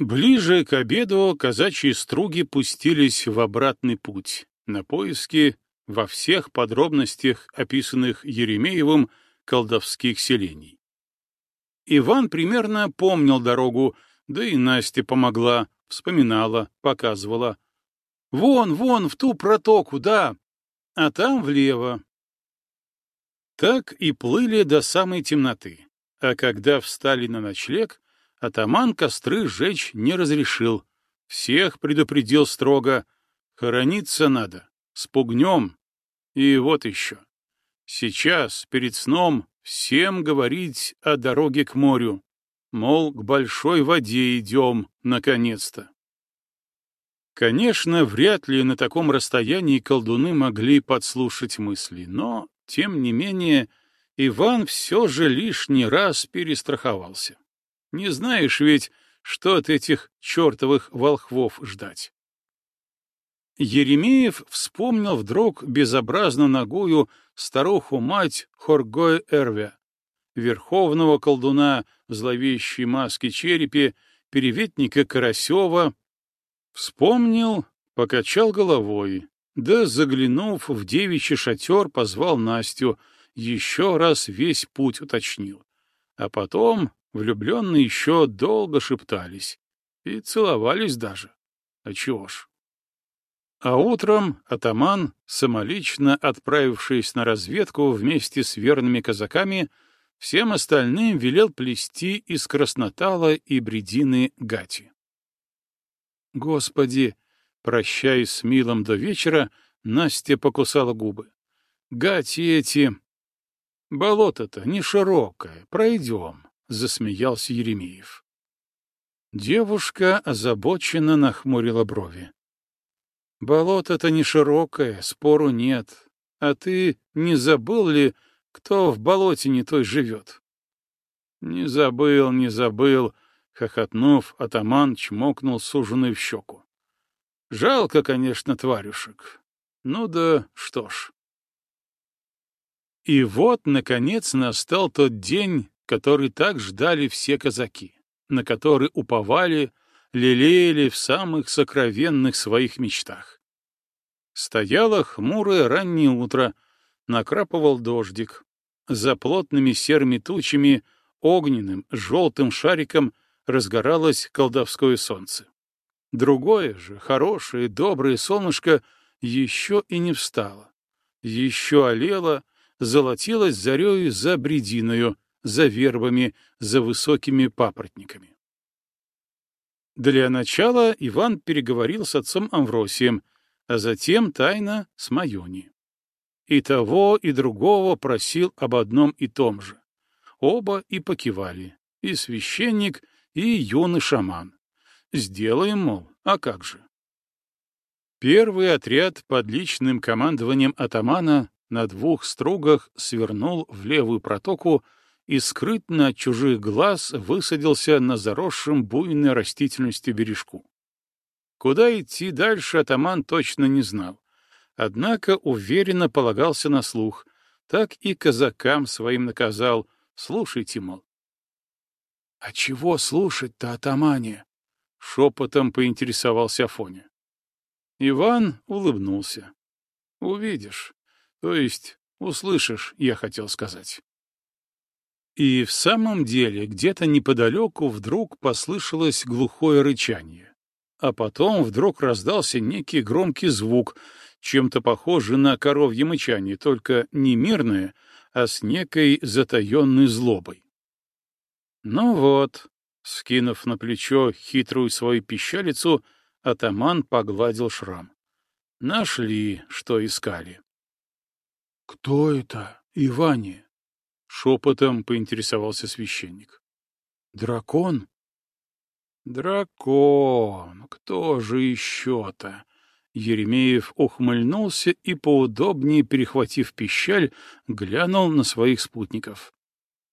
Ближе к обеду казачьи струги пустились в обратный путь, на поиски во всех подробностях, описанных Еремеевым, колдовских селений. Иван примерно помнил дорогу, да и Настя помогла, вспоминала, показывала. «Вон, вон, в ту протоку, да, а там влево». Так и плыли до самой темноты, а когда встали на ночлег, атаман костры сжечь не разрешил. Всех предупредил строго. Хорониться надо, спугнем. И вот еще. Сейчас, перед сном, всем говорить о дороге к морю. Мол, к большой воде идем, наконец-то. Конечно, вряд ли на таком расстоянии колдуны могли подслушать мысли, но, тем не менее, Иван все же лишний раз перестраховался. Не знаешь ведь, что от этих чертовых волхвов ждать. Еремеев вспомнил вдруг безобразно ногую старуху-мать Хоргой Эрве, верховного колдуна в зловещей маске черепе, переветника Карасева. Вспомнил, покачал головой, да, заглянув в девичий шатер, позвал Настю, еще раз весь путь уточнил. А потом Влюбленные еще долго шептались и целовались даже. А чего ж? А утром атаман, самолично отправившись на разведку вместе с верными казаками, всем остальным велел плести из краснотала и бредины гати. Господи, прощаясь с Милом до вечера, Настя покусала губы. Гати эти... Болото-то не широкое, пройдем засмеялся Еремеев. Девушка озабоченно нахмурила брови. Болото-то не широкое, спору нет. А ты не забыл ли, кто в болоте не той живет? Не забыл, не забыл, хохотнув, атаман чмокнул суженый в щеку. Жалко, конечно, тварюшек. Ну да что ж. И вот, наконец, настал тот день, который так ждали все казаки, на который уповали, лелеяли в самых сокровенных своих мечтах. Стояло хмурое раннее утро, накрапывал дождик. За плотными серыми тучами, огненным, желтым шариком разгоралось колдовское солнце. Другое же, хорошее, доброе солнышко еще и не встало. Еще олело, золотилось зарею за брединою, за вербами, за высокими папоротниками. Для начала Иван переговорил с отцом Амвросием, а затем тайно с Майони. И того, и другого просил об одном и том же. Оба и покивали, и священник, и юный шаман. Сделаем, мол, а как же? Первый отряд под личным командованием атамана на двух стругах свернул в левую протоку, и скрытно от чужих глаз высадился на заросшем буйной растительностью бережку. Куда идти дальше атаман точно не знал, однако уверенно полагался на слух, так и казакам своим наказал «слушайте, мол». «А чего слушать-то, атамане?» — шепотом поинтересовался Афоня. Иван улыбнулся. «Увидишь, то есть услышишь, я хотел сказать». И в самом деле где-то неподалеку вдруг послышалось глухое рычание. А потом вдруг раздался некий громкий звук, чем-то похожий на коровье мычание, только не мирное, а с некой затаенной злобой. Ну вот, скинув на плечо хитрую свою пищалицу, атаман погладил шрам. Нашли, что искали. — Кто это, Иване? Шепотом поинтересовался священник. Дракон? Дракон, кто же еще-то? Еремеев ухмыльнулся и, поудобнее перехватив пищаль, глянул на своих спутников.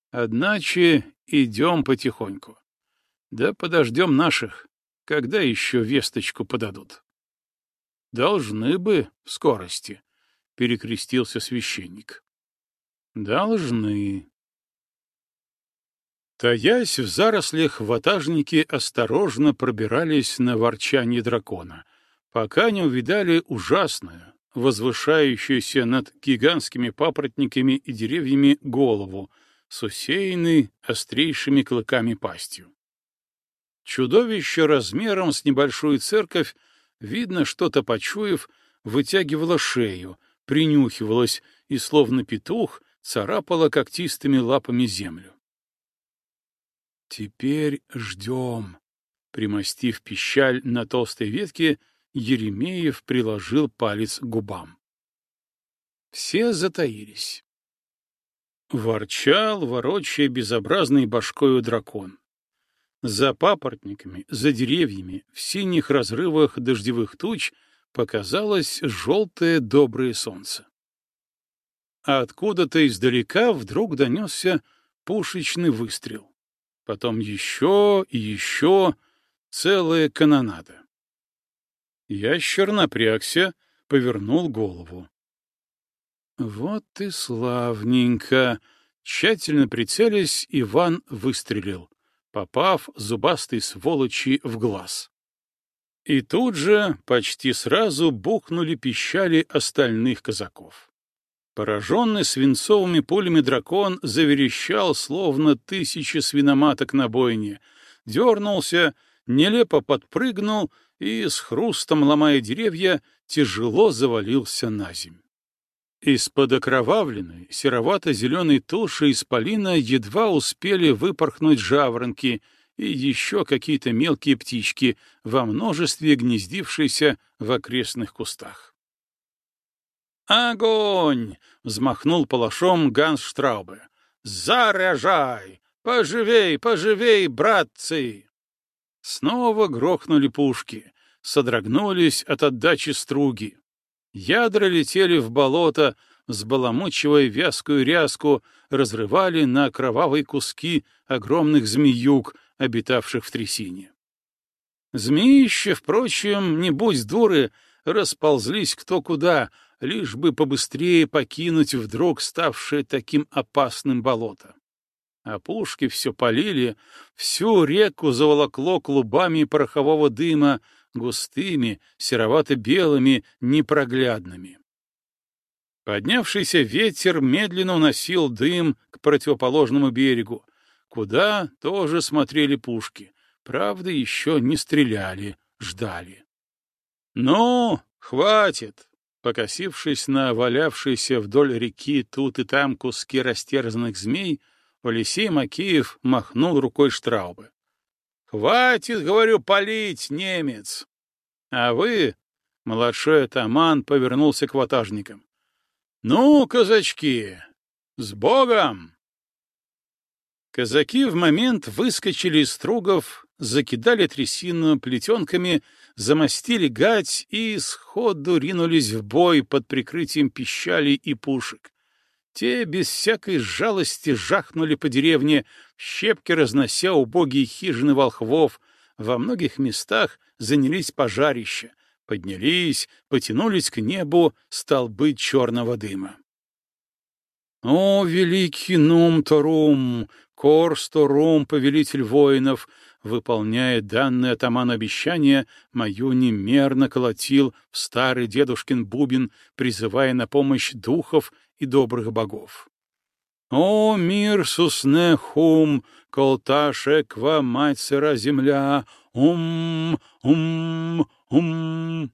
Одначе идем потихоньку. Да подождем наших, когда еще весточку подадут. Должны бы в скорости, — перекрестился священник. Должны. Таясь в зарослях, ватажники осторожно пробирались на ворчание дракона, пока не увидали ужасную, возвышающуюся над гигантскими папоротниками и деревьями голову с усеянной острейшими клыками пастью. Чудовище размером с небольшую церковь, видно, что-то почуяв, вытягивало шею, принюхивалось и, словно петух, царапало когтистыми лапами землю. «Теперь ждем», — примостив пищаль на толстой ветке, Еремеев приложил палец к губам. Все затаились. Ворчал, ворочая безобразной башкою дракон. За папоротниками, за деревьями, в синих разрывах дождевых туч показалось желтое доброе солнце. А откуда-то издалека вдруг донесся пушечный выстрел. Потом еще и еще целая канонада. Ящер напрягся, повернул голову. Вот и славненько! Тщательно прицелясь, Иван выстрелил, попав зубастой сволочи в глаз. И тут же почти сразу бухнули пищали остальных казаков. Пораженный свинцовыми пулями дракон заверещал, словно тысячи свиноматок на бойне, дернулся, нелепо подпрыгнул и, с хрустом ломая деревья, тяжело завалился на земь. Из-под окровавленной, серовато-зеленой туши исполина едва успели выпорхнуть жаворонки и еще какие-то мелкие птички, во множестве гнездившиеся в окрестных кустах. «Огонь!» — взмахнул палашом Ганс Штраубе. «Заряжай! Поживей, поживей, братцы!» Снова грохнули пушки, содрогнулись от отдачи струги. Ядра летели в болото, взбаламучивая вязкую ряску, разрывали на кровавые куски огромных змеюк, обитавших в трясине. Змеища, впрочем, не будь дуры, расползлись кто куда, лишь бы побыстрее покинуть вдруг ставшее таким опасным болото а пушки все полили, всю реку заволокло клубами порохового дыма, густыми, серовато-белыми, непроглядными. Поднявшийся ветер медленно уносил дым к противоположному берегу, куда тоже смотрели пушки, правда, еще не стреляли, ждали. «Ну, хватит!» Покосившись на валявшиеся вдоль реки тут и там куски растерзанных змей, Алексей Макеев махнул рукой Штраубы. «Хватит, говорю, палить, немец!» А вы, младший атаман, повернулся к ватажникам. «Ну, казачки, с Богом!» Казаки в момент выскочили из стругов, закидали трясину плетенками, замостили гать и сходу ринулись в бой под прикрытием пищали и пушек. Те без всякой жалости жахнули по деревне, щепки разнося убогие хижины волхвов, во многих местах занялись пожарища, поднялись, потянулись к небу столбы черного дыма. «О, великий Нум-Торум, Корс-Торум, повелитель воинов!» выполняя данное атаман обещание, мою немерно колотил в старый дедушкин бубен, призывая на помощь духов и добрых богов. «О, мир сусне хум, колташе ква мать сыра земля, ум, ум, ум!»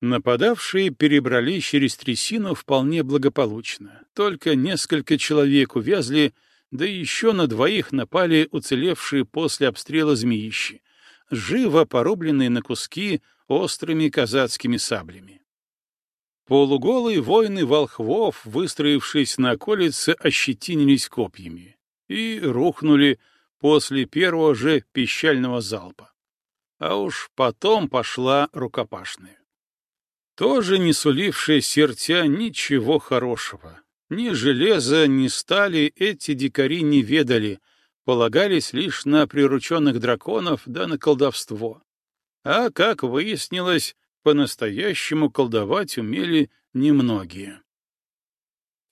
Нападавшие перебрались через трясину вполне благополучно. Только несколько человек увязли, да еще на двоих напали уцелевшие после обстрела змеищи, живо порубленные на куски острыми казацкими саблями. Полуголые воины волхвов, выстроившись на околице, ощетинились копьями и рухнули после первого же пищального залпа. А уж потом пошла рукопашная. Тоже не сулившая сердца ничего хорошего. Ни железа, ни стали эти дикари не ведали, полагались лишь на прирученных драконов да на колдовство. А, как выяснилось, по-настоящему колдовать умели немногие.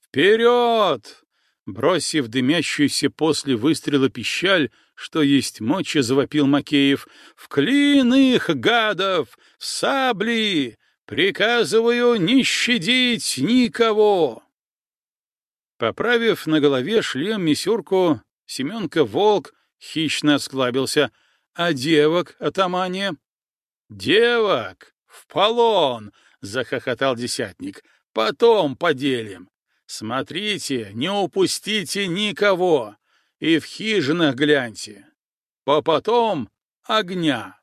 «Вперед!» Бросив дымящуюся после выстрела пищаль, что есть мочи, завопил Макеев. «В клин их, гадов! Сабли! Приказываю не щадить никого!» Поправив на голове шлем Мисюрку, Семенка Волк хищно осклабился. «А девок, атамане?» «Девок! В полон!» — захохотал десятник. «Потом поделим. Смотрите, не упустите никого, и в хижинах гляньте. По потом огня.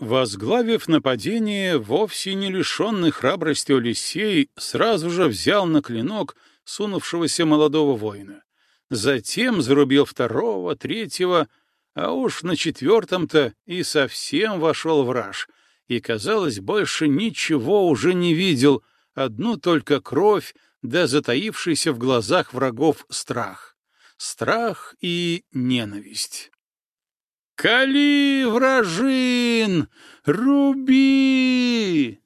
Возглавив нападение, вовсе не лишенный храбрости Олисей сразу же взял на клинок сунувшегося молодого воина. Затем зарубил второго, третьего, а уж на четвертом-то и совсем вошел в раж, и, казалось, больше ничего уже не видел, одну только кровь, да затаившийся в глазах врагов страх. Страх и ненависть. «Кали, вражин! Руби!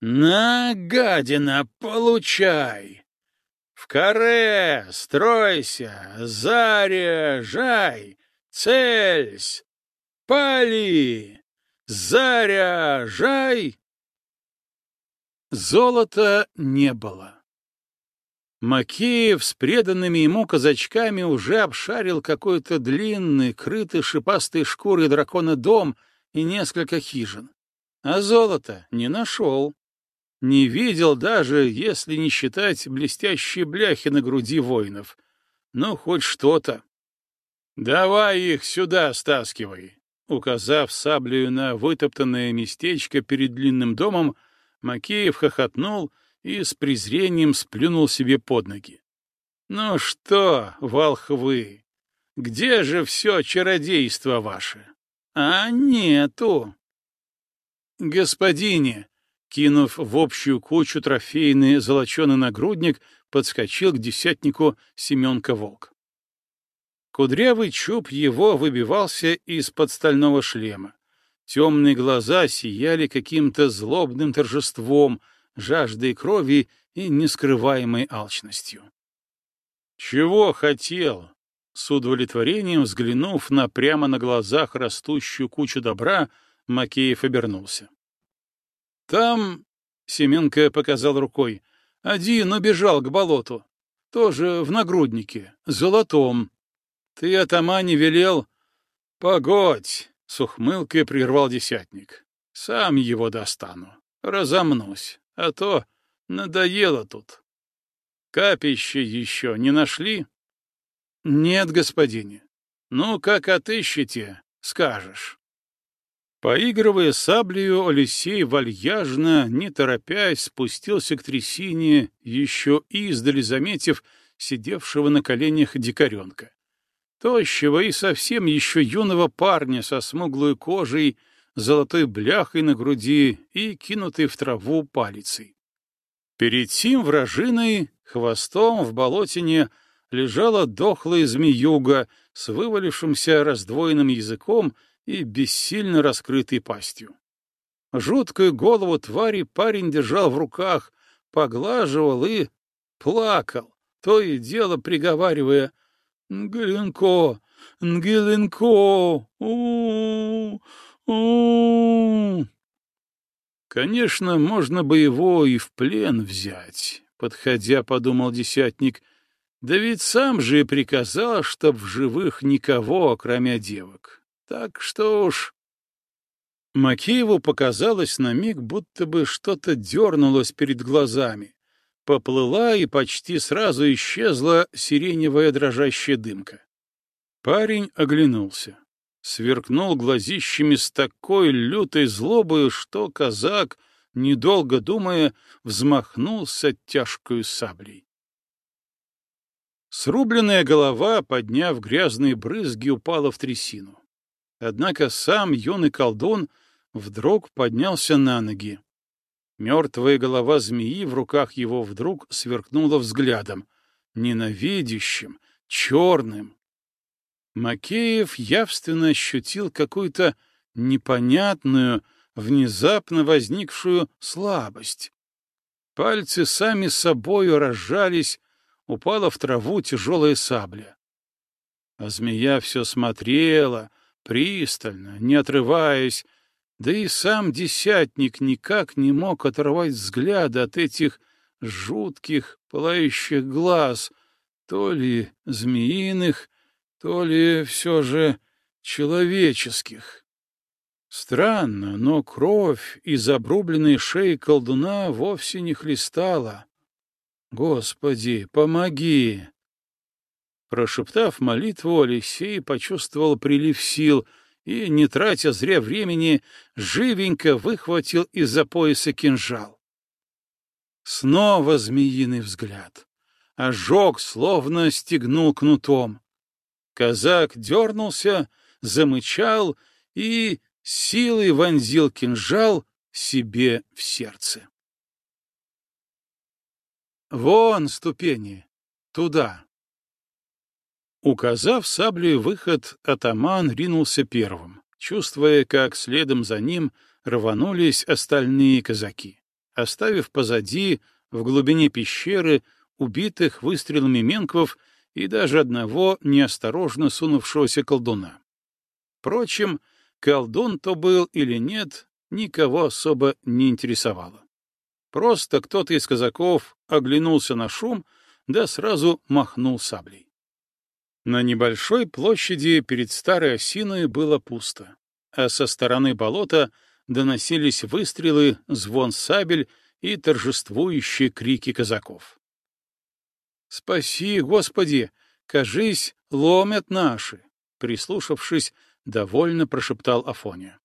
На, гадина, получай! В каре стройся, заряжай, цельсь, пали, заряжай!» Золота не было. Макеев с преданными ему казачками уже обшарил какой-то длинный, крытый шипастой шкурой дракона дом и несколько хижин. А золота не нашел. Не видел даже, если не считать блестящие бляхи на груди воинов. Ну, хоть что-то. «Давай их сюда стаскивай!» Указав саблею на вытоптанное местечко перед длинным домом, Макеев хохотнул — и с презрением сплюнул себе под ноги. «Ну что, волхвы, где же все чародейство ваше? А нету!» «Господине!» Кинув в общую кучу трофейный золоченый нагрудник, подскочил к десятнику Семенка Волк. Кудрявый чуб его выбивался из-под стального шлема. Темные глаза сияли каким-то злобным торжеством — жаждой крови и нескрываемой алчностью. «Чего хотел?» С удовлетворением взглянув на прямо на глазах растущую кучу добра, Макеев обернулся. «Там...» — Семенко показал рукой. «Один убежал к болоту. Тоже в нагруднике, золотом. Ты, атамане, велел...» «Погодь!» — с ухмылкой прервал десятник. «Сам его достану. Разомнусь а то надоело тут. Капище еще не нашли? Нет, господине. Ну, как отыщете, скажешь. Поигрывая саблею, Алексей вальяжно, не торопясь, спустился к трясине, еще издали заметив сидевшего на коленях дикаренка. Тощего и совсем еще юного парня со смуглой кожей, золотой бляхой на груди и кинутой в траву палицей. Перед тем вражиной, хвостом в болотине, лежала дохлая змеюга с вывалившимся раздвоенным языком и бессильно раскрытой пастью. Жуткую голову твари парень держал в руках, поглаживал и плакал, то и дело приговаривая «Нгеленко! Нгеленко! У-у-у! у Конечно, можно бы его и в плен взять, подходя, подумал десятник. Да ведь сам же приказал, чтоб в живых никого, кроме девок. Так что уж... Макееву показалось на миг, будто бы что-то дернулось перед глазами. Поплыла и почти сразу исчезла сиреневая дрожащая дымка. Парень оглянулся сверкнул глазищами с такой лютой злобою, что казак, недолго думая, взмахнулся тяжкою саблей. Срубленная голова, подняв грязные брызги, упала в трясину. Однако сам юный колдун вдруг поднялся на ноги. Мертвая голова змеи в руках его вдруг сверкнула взглядом, ненавидящим, черным, Макеев явственно ощутил какую-то непонятную, внезапно возникшую слабость. Пальцы сами собою разжались, упала в траву тяжелая сабля. А змея все смотрела, пристально, не отрываясь, да и сам десятник никак не мог оторвать взгляда от этих жутких, пылающих глаз, то ли змеиных, то ли все же человеческих. Странно, но кровь из обрубленной шеи колдуна вовсе не хлестала. «Господи, помоги!» Прошептав молитву, Алексей почувствовал прилив сил и, не тратя зря времени, живенько выхватил из-за пояса кинжал. Снова змеиный взгляд. Ожог словно стегнул кнутом. Казак дернулся, замычал и силой вонзил кинжал себе в сердце. «Вон ступени! Туда!» Указав саблей выход, атаман ринулся первым, чувствуя, как следом за ним рванулись остальные казаки, оставив позади, в глубине пещеры, убитых выстрелами менквов и даже одного неосторожно сунувшегося колдуна. Впрочем, колдун то был или нет, никого особо не интересовало. Просто кто-то из казаков оглянулся на шум, да сразу махнул саблей. На небольшой площади перед старой осиной было пусто, а со стороны болота доносились выстрелы, звон сабель и торжествующие крики казаков. «Спаси, Господи! Кажись, ломят наши!» Прислушавшись, довольно прошептал Афоня.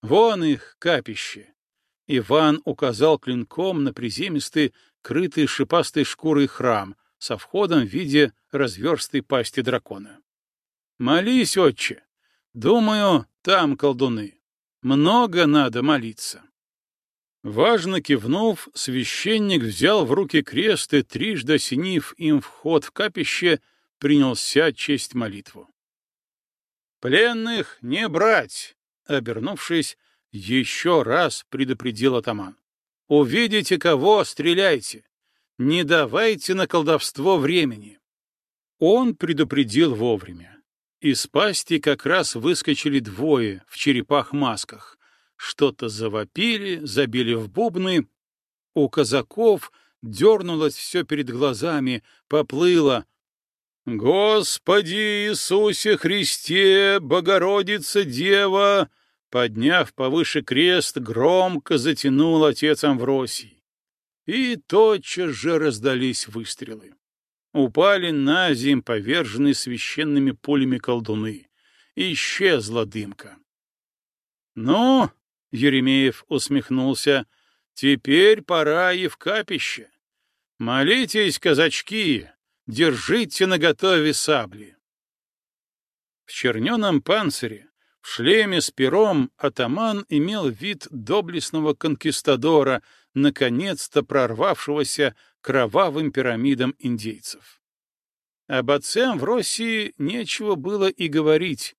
«Вон их, капище!» Иван указал клинком на приземистый, крытый шипастой шкурой храм со входом в виде разверстой пасти дракона. «Молись, отче! Думаю, там колдуны. Много надо молиться». Важно кивнув, священник взял в руки крест и, трижды осенив им вход в капище, принялся честь молитву. «Пленных не брать!» — обернувшись, еще раз предупредил атаман. «Увидите кого, стреляйте! Не давайте на колдовство времени!» Он предупредил вовремя. Из пасти как раз выскочили двое в черепах-масках что-то завопили, забили в бубны. У казаков дернулось все перед глазами, поплыло. «Господи Иисусе Христе, Богородица Дева!» Подняв повыше крест, громко затянул отец Амвросий. И тотчас же раздались выстрелы. Упали на земь поверженные священными пулями колдуны. Исчезла дымка. «Ну, Еремеев усмехнулся. Теперь пора и в капище. Молитесь, казачки, держите наготове сабли. В черненом панцире, в шлеме с пером атаман имел вид доблестного конкистадора, наконец-то прорвавшегося кровавым пирамидам индейцев. Об отце в России нечего было и говорить.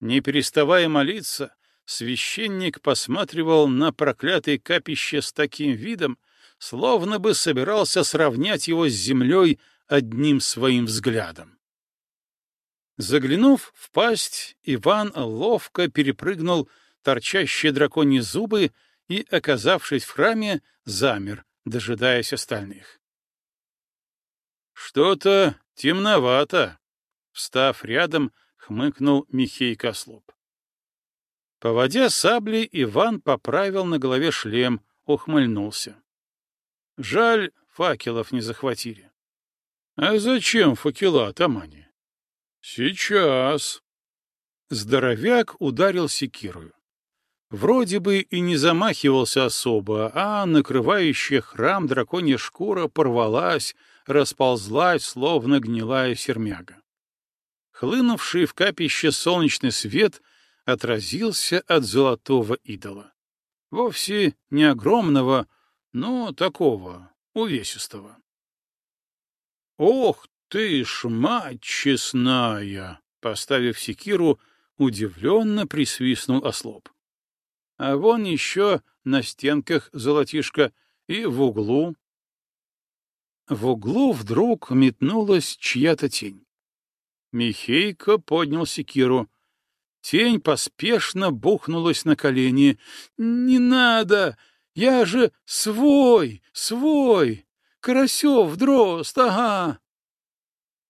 Не переставая молиться, священник посматривал на проклятое капище с таким видом, словно бы собирался сравнять его с землей одним своим взглядом. Заглянув в пасть, Иван ловко перепрыгнул торчащие драконьи зубы и, оказавшись в храме, замер, дожидаясь остальных. «Что-то темновато», — встав рядом, хмыкнул Михей Кослоп. Поводя саблей, Иван поправил на голове шлем, ухмыльнулся. Жаль, факелов не захватили. А зачем факела, Тамани? Сейчас. Здоровяк ударил секирую. Вроде бы и не замахивался особо, а накрывающая храм драконья шкура порвалась, расползлась, словно гнилая сермяга. Хлынувший в капище солнечный свет — отразился от золотого идола. Вовсе не огромного, но такого, увесистого. «Ох ты ж, мать честная!» — поставив секиру, удивленно присвистнул ослоп. А вон еще на стенках золотишко и в углу. В углу вдруг метнулась чья-то тень. Михейко поднял секиру. Тень поспешно бухнулась на колени. «Не надо! Я же свой, свой! Карасев, дрозд, ага!»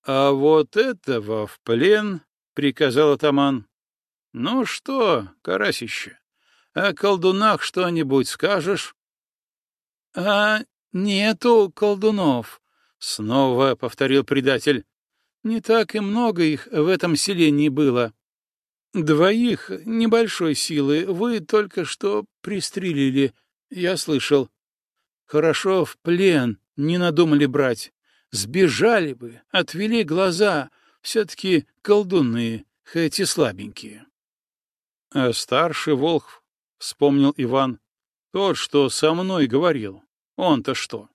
«А вот этого в плен!» — приказал атаман. «Ну что, карасище, о колдунах что-нибудь скажешь?» «А нету колдунов», — снова повторил предатель. «Не так и много их в этом селении было. Двоих небольшой силы вы только что пристрелили, я слышал. Хорошо в плен не надумали брать. Сбежали бы, отвели глаза, все-таки колдуны, хоть и слабенькие. А старший Волх, — вспомнил Иван, — тот, что со мной говорил, он-то что?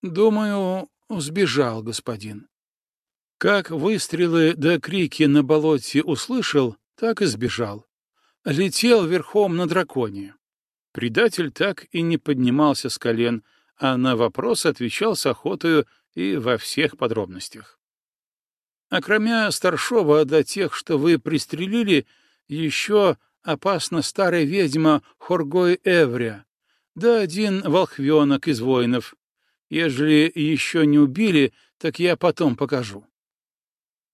Думаю, сбежал господин. Как выстрелы да крики на болоте услышал, так и сбежал. Летел верхом на драконе. Предатель так и не поднимался с колен, а на вопрос отвечал с охотою и во всех подробностях. А кроме старшова до тех, что вы пристрелили, еще опасна старая ведьма Хоргой Эвря, да один волхвенок из воинов. Ежели еще не убили, так я потом покажу.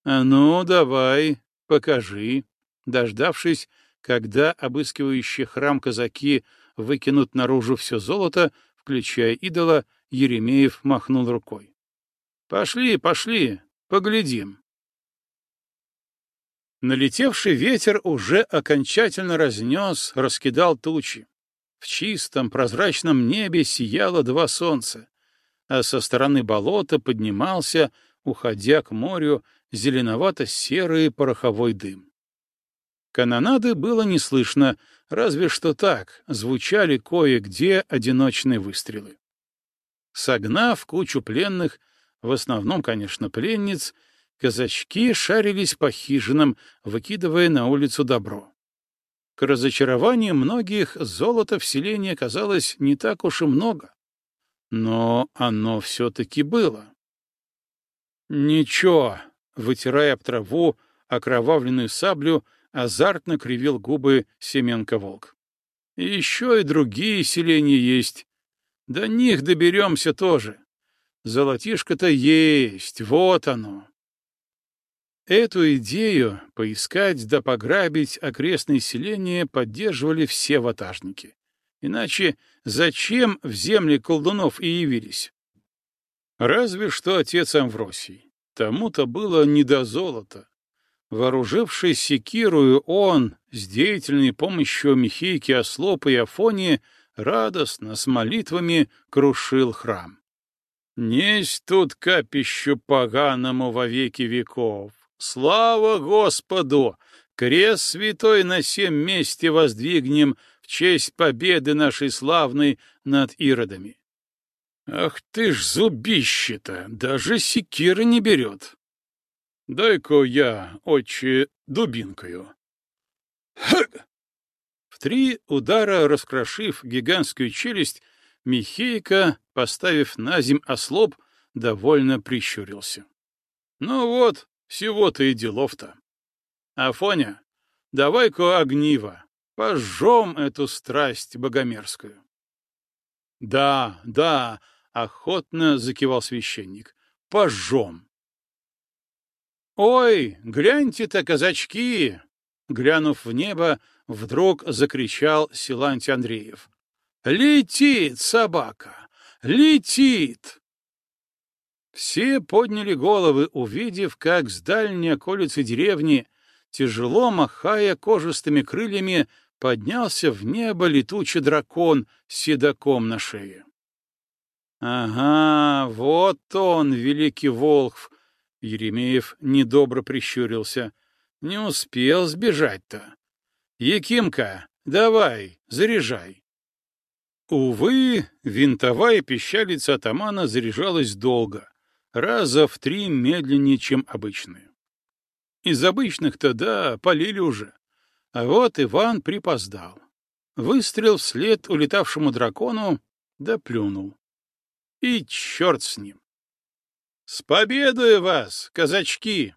«А ну, давай, покажи». Дождавшись, когда обыскивающие храм казаки выкинут наружу все золото, включая идола, Еремеев махнул рукой. «Пошли, пошли, поглядим». Налетевший ветер уже окончательно разнес, раскидал тучи. В чистом прозрачном небе сияло два солнца, а со стороны болота поднимался, уходя к морю, зеленовато-серый пороховой дым. Канонады было не слышно, разве что так, звучали кое-где одиночные выстрелы. Согнав кучу пленных, в основном, конечно, пленниц, казачки шарились по хижинам, выкидывая на улицу добро. К разочарованию многих золота в селении оказалось не так уж и много. Но оно все-таки было. «Ничего», вытирая об траву окровавленную саблю, азартно кривил губы Семенко-волк. еще и другие селения есть. До них доберемся тоже. Золотишко-то есть, вот оно. Эту идею поискать да пограбить окрестные селения поддерживали все ватажники. Иначе зачем в земли колдунов и явились? Разве что отец Амвросий. Тому-то было не до золота. Вооружившись секирую, он, с деятельной помощью Михейки Ослопа и Афонии, радостно, с молитвами крушил храм. «Несть тут капищу поганому во веки веков! Слава Господу! Крест святой на всем месте воздвигнем в честь победы нашей славной над иродами!» Ах ты ж зубище-то, даже секира не берет. Дай-ка я, отче, дубинкою. Хэг! В три удара раскрошив гигантскую челюсть, Михейка, поставив на земь ослоб, довольно прищурился. Ну вот, всего-то и делов-то. Афоня, давай-ка огниво, пожжем эту страсть богомерзкую. Да, да, охотно закивал священник. Пожжем. Ой, гляньте-то, казачки! Глянув в небо, вдруг закричал Силантий Андреев. Летит собака! Летит! Все подняли головы, увидев, как с дальней околицы деревни, тяжело махая кожистыми крыльями, поднялся в небо летучий дракон с седаком на шее. Ага, вот он, великий Волхв. Еремеев недобро прищурился. Не успел сбежать-то. Якимка, давай, заряжай. Увы, винтовая пищалица атамана заряжалась долго, раза в три медленнее, чем обычные. Из обычных-то, да, полили уже. А вот Иван припоздал. Выстрел вслед улетавшему дракону, да плюнул. И черт с ним. С победой вас, казачки!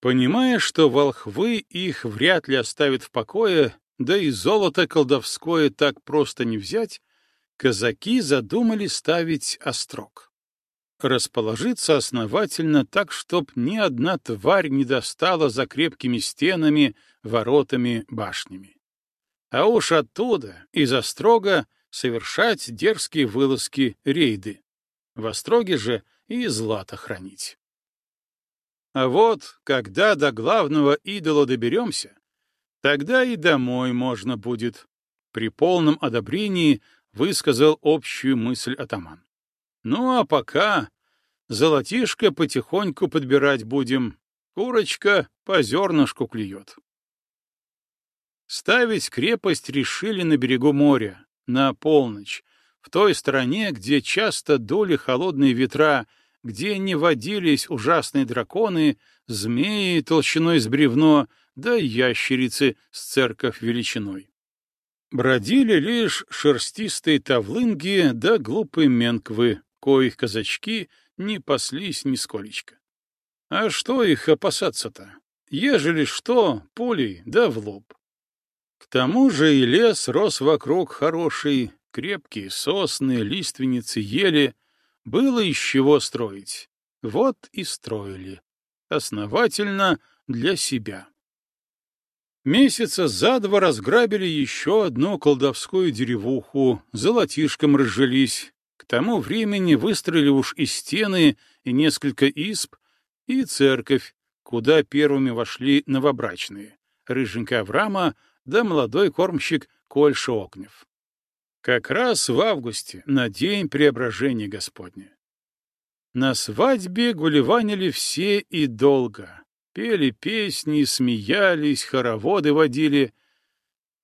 Понимая, что волхвы их вряд ли оставят в покое, да и золото колдовское так просто не взять, казаки задумали ставить острог. Расположиться основательно так, чтоб ни одна тварь не достала за крепкими стенами, воротами, башнями. А уж оттуда, из острога, совершать дерзкие вылазки, рейды. В остроге же и злато хранить. А вот, когда до главного идола доберемся, тогда и домой можно будет. При полном одобрении высказал общую мысль атаман. Ну а пока золотишко потихоньку подбирать будем, курочка по зернышку клюет. Ставить крепость решили на берегу моря, на полночь, в той стороне, где часто дули холодные ветра, где не водились ужасные драконы, змеи толщиной с бревно, да ящерицы с церковь величиной. Бродили лишь шерстистые тавлынги да глупые менквы, коих казачки не паслись нисколечко. А что их опасаться-то? Ежели что, пулей да в лоб. К тому же и лес рос вокруг хороший, крепкие сосны, лиственницы, ели, было из чего строить. Вот и строили. Основательно для себя. Месяца за два разграбили еще одну колдовскую деревуху, золотишком разжились. К тому времени выстроили уж и стены, и несколько изб, и церковь, куда первыми вошли новобрачные — рыженька Авраама да молодой кормщик Кольша Окнев. Как раз в августе, на день преображения Господня. На свадьбе гулеванили все и долго. Пели песни, смеялись, хороводы водили.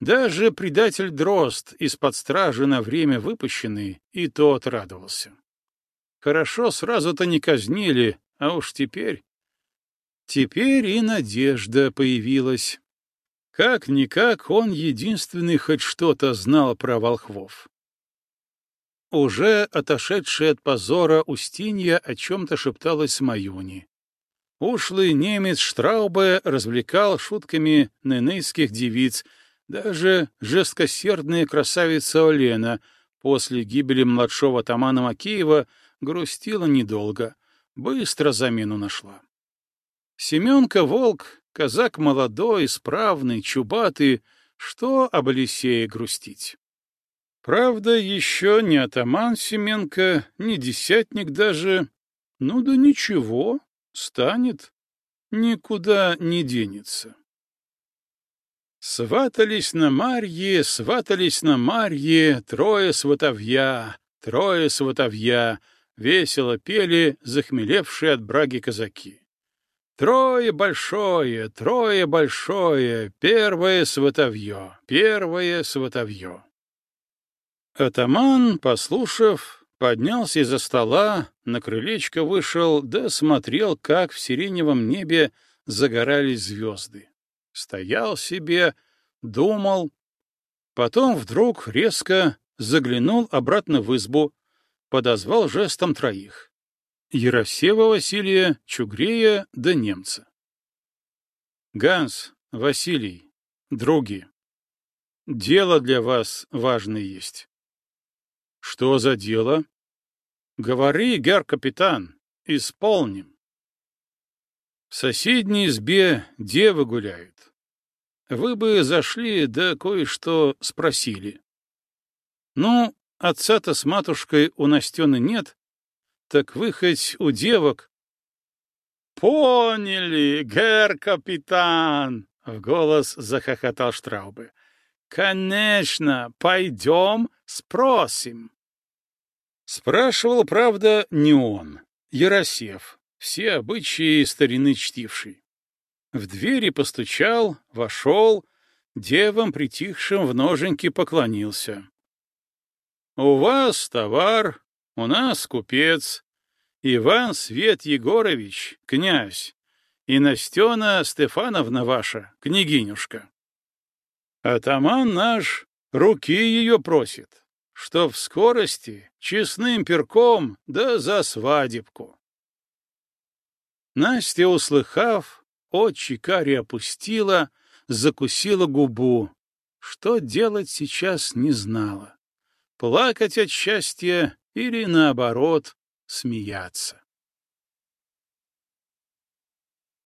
Даже предатель Дрозд из-под стражи на время выпущенный, и тот радовался. Хорошо сразу-то не казнили, а уж теперь... Теперь и надежда появилась. Как-никак он единственный хоть что-то знал про волхвов. Уже отошедшая от позора Устинья о чем-то шепталась с Маюни. Ушлый немец Штраубе развлекал шутками ненейских девиц, даже жесткосердная красавица Олена после гибели младшего атамана Макеева грустила недолго, быстро замену нашла. Семенка Волк Казак молодой, справный, чубатый, что об Алисее грустить? Правда, еще не атаман Семенко, не десятник даже. Ну да ничего, станет, никуда не денется. Сватались на Марье, сватались на Марье, трое сватовья, трое сватовья, весело пели захмелевшие от браги казаки. Трое большое, трое большое, первое сватовье, первое сватовье. Атаман, послушав, поднялся из-за стола, на крылечко вышел, да смотрел, как в сиреневом небе загорались звезды. Стоял себе, думал, потом вдруг резко заглянул обратно в избу, подозвал жестом троих. Еросева Василия, Чугрея да немца. Ганс, Василий, други, дело для вас важное есть. Что за дело? Говори, гер капитан, исполним. В соседней избе девы гуляют. Вы бы зашли, да кое-что спросили. Ну, отца-то с матушкой у Настены нет, так вы хоть у девок... «Поняли, гер-капитан!» — в голос захохотал Штраубе. «Конечно, пойдем спросим». Спрашивал, правда, не он, Яросев, все обычаи старины чтивший. В двери постучал, вошел, девам, притихшим в ноженьки, поклонился. «У вас товар, у нас купец, Иван Свет Егорович, князь, и Настена Стефановна ваша, княгинюшка. Атаман наш руки ее просит. что в скорости честным перком да за свадебку. Настя, услыхав, очи кари опустила, закусила губу. Что делать сейчас не знала. Плакать от счастья или, наоборот, смеяться.